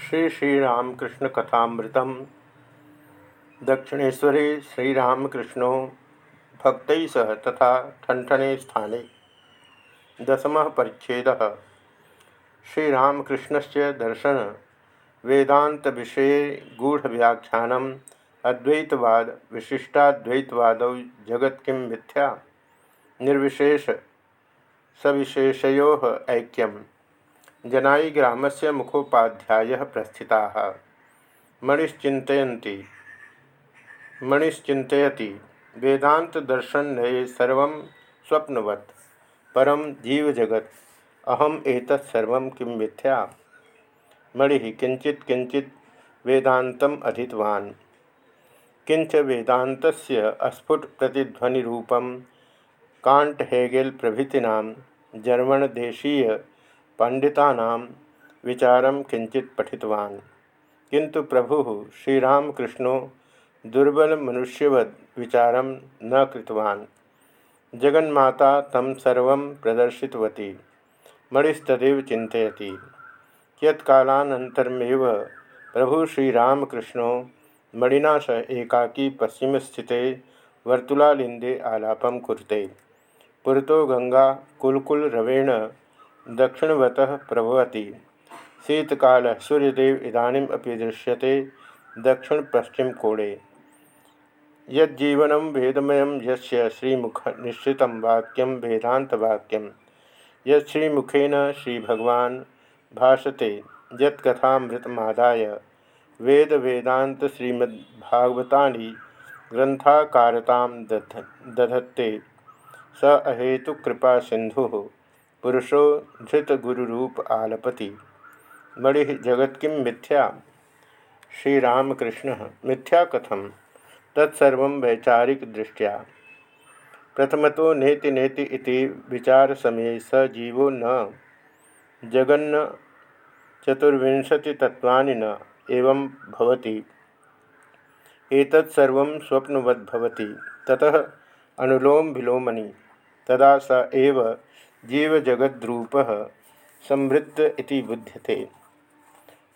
श्री श्रीरामकृष्ण कथामृतम। दक्षिणेश्वरे श्रीरामकृष्णो भक्त सह तथा ठनठने स्थाने। दसम परिच्छेद। श्रीरामकृष्ण से दर्शन वेदांत विषय गूढ़व्याख्यानम, अद्वैतवाद, विशिष्टाद्वैतवाद जगत किं मिथ्या? निर्विशेष, सविशेषयो ऐक्यम। जनाई ग्राम से मुखोपाध्याय प्रस्थिता। मणिश्चिंतयती मणिश्चिंतयति वेदांत दर्शन नये सर्व स्वप्नवत्। परम जीव जगत अहम एतत्सर्व किं मिथ्या? मणि किंचित किंचित वेदांतम अधीतवान्। किंच वेदांत अस्फुट प्रतिध्वनिरूपम कांट हेगेल प्रभृतीना जर्मन देशीय पंडिता विचार किंचित पठितवान्। किंतु प्रभु श्रीरामकृष्णो दुर्बल मनुष्यवद विचार न कृतवान्। जगन्माता तम सर्व प्रदर्शितवती, मणिस्तदेव चिंतयति यत्कालानन्तरमेव प्रभु श्रीरामकृष्णो मणिना सह एकाकी पश्चिमस्थिते वर्तुलालिंदे आलापं कुरुते। पुरतो गंगा कुलकुल रवेण दक्षिणवत प्रभवती। शीतकाल सूर्यदेव इदानीम अपि दृश्यते दक्षिण पश्चिम कोणे यज्जीवन वेदमय श्रीमुख निश्चित वाक्यम वेदातवाक्यम यीमुखेन श्रीभगवान भाषते वेद वेदांत श्रीमद्भागवता ग्रंथाकारता दधत्ते। स अहेतुकृपा सिंधु पुरुषो धृत गुरुरूप आलपति। मणि जगत किम मिथ्या? श्रीरामकृष्ण, मिथ्या कथम तत्सर्व वैचारिक दृष्टिया। प्रथम तो नेति नेति इति विचार समय स जीवो न। जगन्न चतुर्विंशतितत्वानि न, एवं भवति। एतत्सर्व स्वप्नवद्भवति। ततः अनुलोम विलोमनि, तदा स एव जीवजगद्रूप संवृत्त बुध्यते।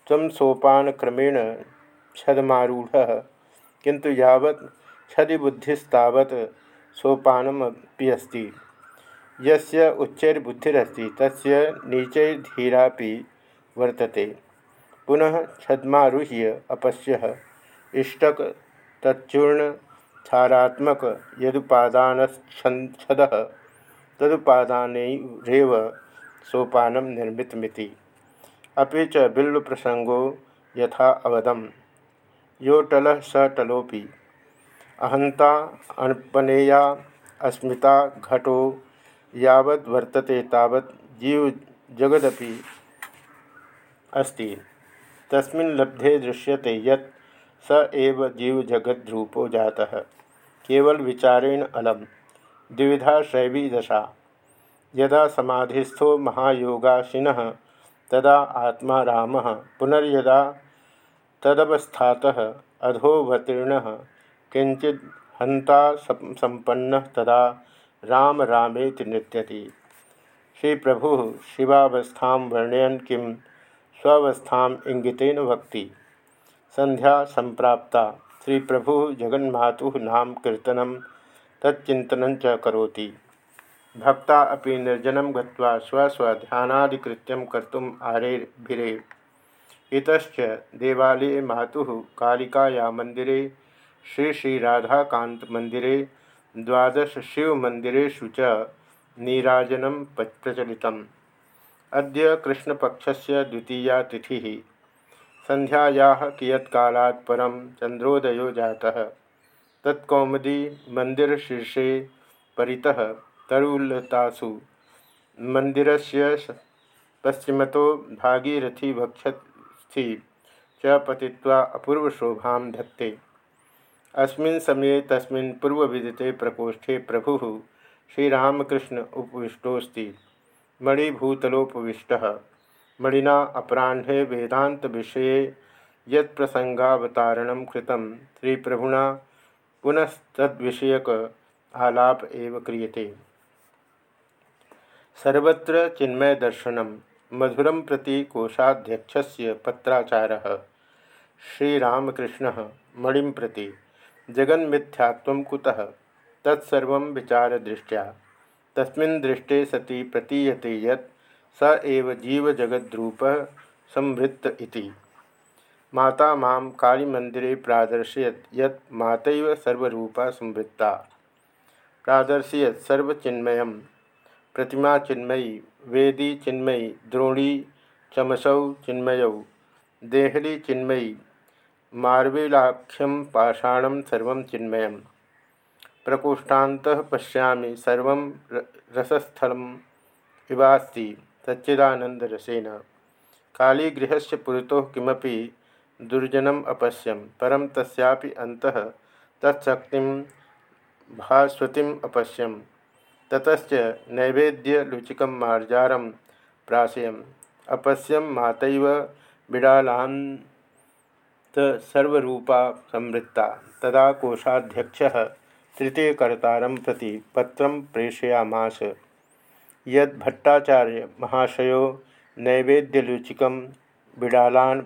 तम सोपानक्रमेण छदमारूढ़ किंतु यावत् छदिबुद्धिस्तावत् सोपानमपि अस्ति। यस्य उच्चैर्बुद्धिरस्ति, तस्य नीचैर्धीरापि वर्तते। पुनः छद्मारुह्य अपश्य। इष्टक तच्चूर्ण क्षारात्मक यदुपादानछद तदुपादानरेव सोपान निर्मितमिति। अभी च बिल्वप्रसंगो यथा अवदम। योटल स टलोपि। अहंता अनपनेया अस्मिता घटो यावद् वर्तते तावत् जीव जगदपि अस्ति। तस्मिन् लब्धे दृश्यते यत् स एव जीव जगद्रूपो जातः। केवल विचारेण अलम। द्विविधा शैवी दशा। यदा समाधिस्थो महायोगाशिन, तदा आत्मा राम। पुनर्यदा तदवस्थातः अधोवतीर्ण किंचित हंता संपन्न तदा राम रामेति नृत्यति। श्री प्रभु शिवावस्था वर्णयन किम स्वस्था इंगितेन भक्ति संध्या संप्राप्ता श्री प्रभु जगन्मातु नाम कीर्तनम तच्चिंतन करोति। भक्ता अपि निर्जनं गत्वा स्वस्वध्यानादिकृत्यं कर्तुम् आरेभिरे। इतश्च देवालये मातुः कालिकाया मन्दिरे श्री श्रीराधाकान्तमन्दिरे द्वादशशिवमन्दिरेषु च नीराजनं प्रचलितम्। अद्य कृष्णपक्षस्य द्वितीया तिथिः। सन्ध्यायाः कियत्कालात् परं चन्द्रोदयो जातः। तत्कौमदी मंदिर शीर्षे परितः तरुलतासु। मंदिर से पश्चिमतो भागीरथी वक्षस्थि च पतित्वा अपूर्वशोभा धत्ते। अस्मिन् समये तस्मिन् पूर्वविदिते प्रकोष्ठे प्रभुः श्रीरामकृष्ण उपविष्टोऽस्ति। मणिभूतलोपविष्टः। मणिना अपराह्णे वेदान्तविषये यत्प्रसङ्गावतारणं कृतं। श्रीप्रभुना पुनस्तद्विषयक आलाप एव क्रियते। सर्वत्र चिन्मय दर्शनम मधुर प्रति कोशाध्यक्ष पत्राचार, श्रीरामकृष्ण मणि प्रति जगन्मिथ्यात्व कुतः, तत्सर्व विचार दृष्टिया तस्मिन् दृष्टे सति प्रतीयते एव जीवजगद्रूप संवृत्त माता माँ कालीमंदिरे प्रादर्शयत यत् मातैव सर्वरूपा संवृत्ता। प्रादर्शयत सर्वचिन्मय प्रतिमा चिन्मयी वेदी चिन्मयी द्रोणी चमसौ चिन्मयौ देहली चिन्मयी मार्वेलाख्यम पाषाण सर्व चिन्मय प्रकोष्ठात पशा सर्व रसस्थल इवास्ति सच्चिदानंदरसेन कालीगृह पुरतो किमपि दुर्जनम अपश्यम। परम तस्यापि अंतः तत्शक्ति भास्वतीम अपश्यम। ततच नैवेद्यलुचिक मार्जारम प्राशयम। अपश्यम मातैव बिडालांत सर्वरूपा संवृत्ता। तदा कोषाध्यक्ष तृतीयकर्तारं प्रति पत्र प्रेषयामास। यद्भट्टाचार्य महाशयो नैवेद्यलुचिक बिडालान्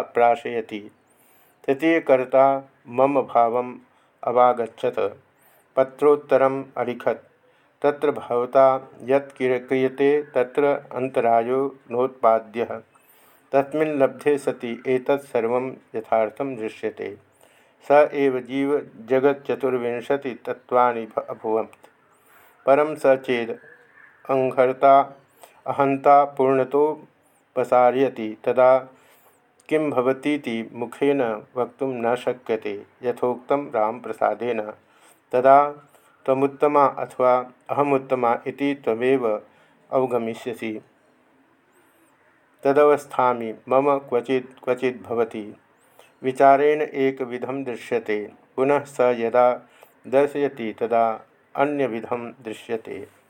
प्राशयति। तृतीयकर्ता, मम भाव अवागछत पत्रोत्तरम अलिखत। तत्र भवता यत् क्रियते तत्र अंतरायो नोत्पाद्य। तस्मिन् लब्धे सति एतत् सर्वं यथार्थं दृश्यते। स जीव जगच्चतुर्विंशति तत्त्वानि अभवत्। परम स चेद अंहर्ता अहंता पूर्णतो पसारयति तदा किं भवतीति मुखेन वक्तुं न शक्यते? राम रामप्रसादेन। तदा तमुत्तमा अथवा अहमुत्तमा इति त्वमेव अवगमिष्यसि। तदवस्थामि मम क्वचित् क्वचित् भवति। विचारेण एकविधं दृश्यते। पुनः स यदा दर्शयति तदा अन्यविधं दृश्यते।